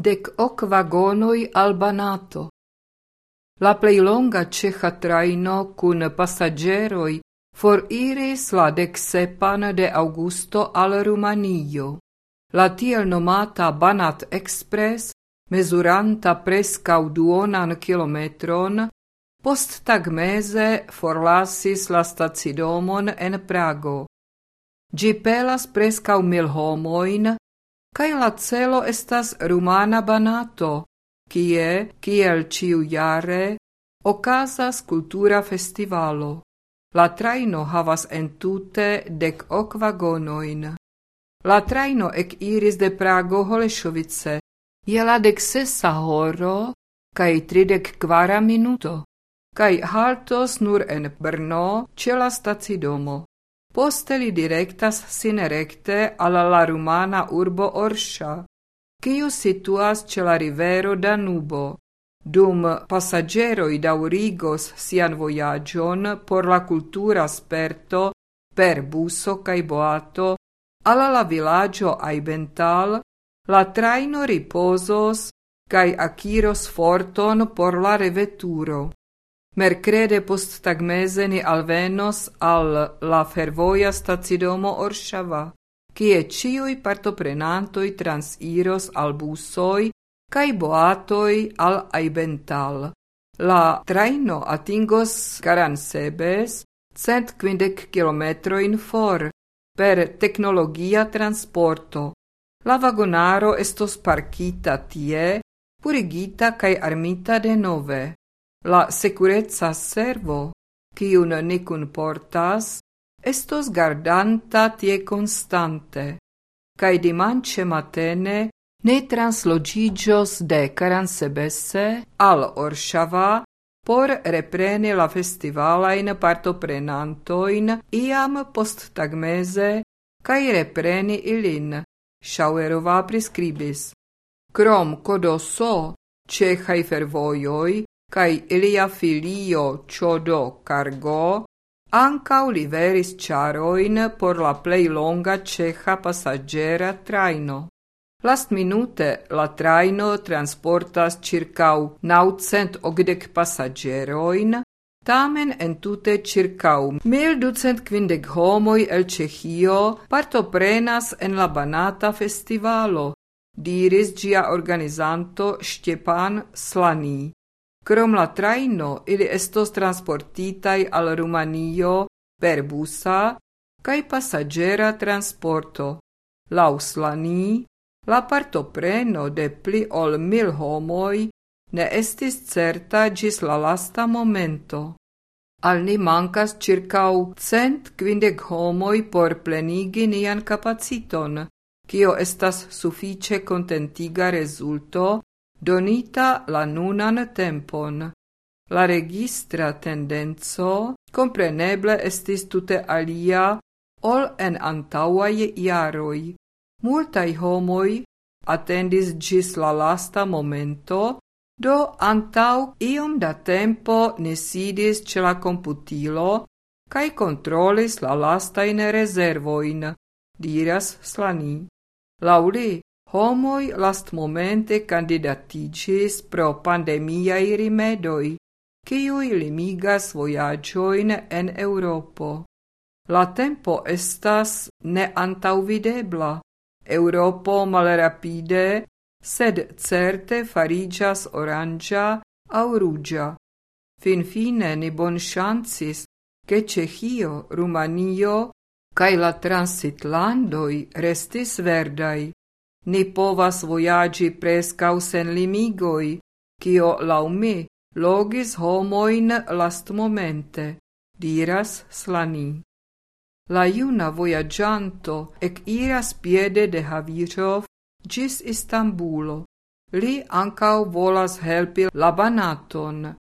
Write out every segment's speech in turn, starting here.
dec hoc vagonoi al Banato. La plei longa ceha traino cun passageroi for iris la dec sepan de Augusto al Rumanio. La tiel nomata Banat Express, mesuranta prescau duonan kilometron, post tagmese forlasis la stacidomon en Prago. Gi pelas prescau mil homoin, cae la celo estas rumana banato, kie, kiel ciu jare, ocasas cultura festivalo. La traino havas entute dec ok vagonoin. La traino ec iris de Prago Holešovice, je la dec sesa horo, cae tridec quara minuto, cae haltos nur en Brno, ce la stacidomo. Poste li directas sine recte alla la rumana urbo Orsha, quiu situas ce la rivero Danubo. Dum passageroi daurigos sian voyagion por la cultura sperto per buso cae boato, alla la villaggio Aibental, la traino riposos cae aciros forton por la reveturo. Mercrede post tagmese ni alvenos al la fervoia stacidomo Orshava, kie ciui partoprenantoi transiros al busoi cae boatoi al Aibental. La traino atingos Sebes cent quindec kilometroin for per technologia transporto. La vagonaro estos parkita tie, purigita cae armita de nove. La securezza servo, quiun nicun portas, estos gardanta tie constante, cae dimanche matene ne translogigios de Caransebesse al Orshava por repreni la festivalain partoprenantoin iam post tagmese cae repreni ilin, Schauerová prescribis. Krom codo so, cechai fervojoi, cae ilia filio Ciodo Cargo, ancau liveris charoin por la plei longa ceja passaggera traino. Last minute la traino transportas circau 980 passageroin, tamen entute circau 1250 homoi el Cehio partoprenas en la Banata festivalo, diris gia organizanto Stepan Slani. Krom la traino ili estos transportitaj al Rumanio per busa kaj pasaĝera transporto. Laŭ Slani, la partopreno de pli ol mil homoj ne estis certa ĝis la lasta momento. Al ni mankas circaŭ cent kvindek homoj por plenigi nian kapaciton, kio estas sufiĉe kontentiga rezulto donita la nunan tempon. La registra tendenzo compreneble estis tute alia ol en antauae iaroi. Multai homoi attendis gis la lasta momento, do antau iom da tempo ne sidis ce la computilo, cae controlis la lastain reservoin, diras Slani. Lauli, Homoi last momente candidaticis pro pandemiae rimedoi, quiui limigas voyagioin en Europo. La tempo estas ne antauvidebla. Europo malrapide, sed certe farigas orangia au rugia. Fin fine ni bon chancis che Cehio, Rumanio, cae la transitlandoi restis verdai ni povas voyagi prescau sen limigoi, cio lau mi logis homoin last momente, diras Slani. La juna voyagianto ec iras piede de Havirov gis Istanbulo. Li ancau volas helpi la banaton.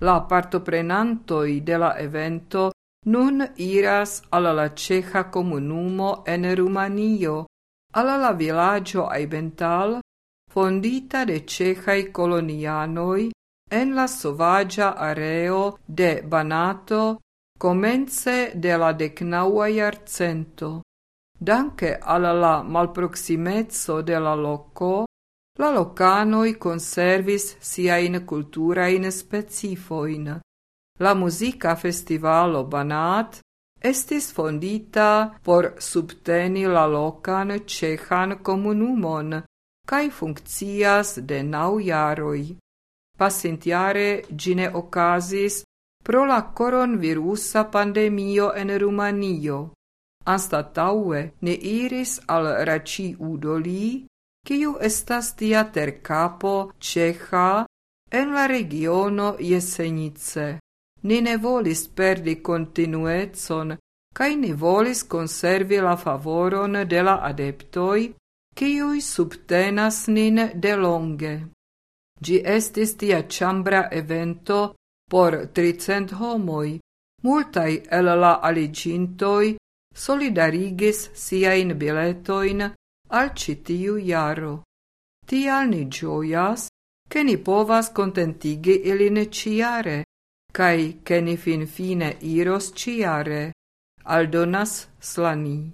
La partoprenantoi de la evento nun iras alla la ceja comunumo en Rumanio, alla la villaggio Aibental, fondita de cehai colonianoi en la sovagia areo de Banato comence de la decnaua iarcento. Danke alla la malproximezzo de la loco, la locanoi conservis siain culturain specifoin. La musica festivalo Banat estis fondita por subteni la locan cehan comunumon, cae funccias de nau jaroi. Pasintiare gine ocasis pro la coronavirusa pandemio en Rumanio. Anstataue ne iris al raci udoli, kiu estas teater capo ceha en la regiono Jesenice. Ni ne volis perdi continuetson, kai ni volis conservi la favoron de la adeptoi, kiui subtenas nin de longe. Gi estis tia chambra evento por tricent homoi. Multai el la aligintoi solidarigis siain biletoin al citiu jaro. Tial ni gioias, che ni povas contentigi ilin ciare, cae che fin fine iros ciare, aldonas slani.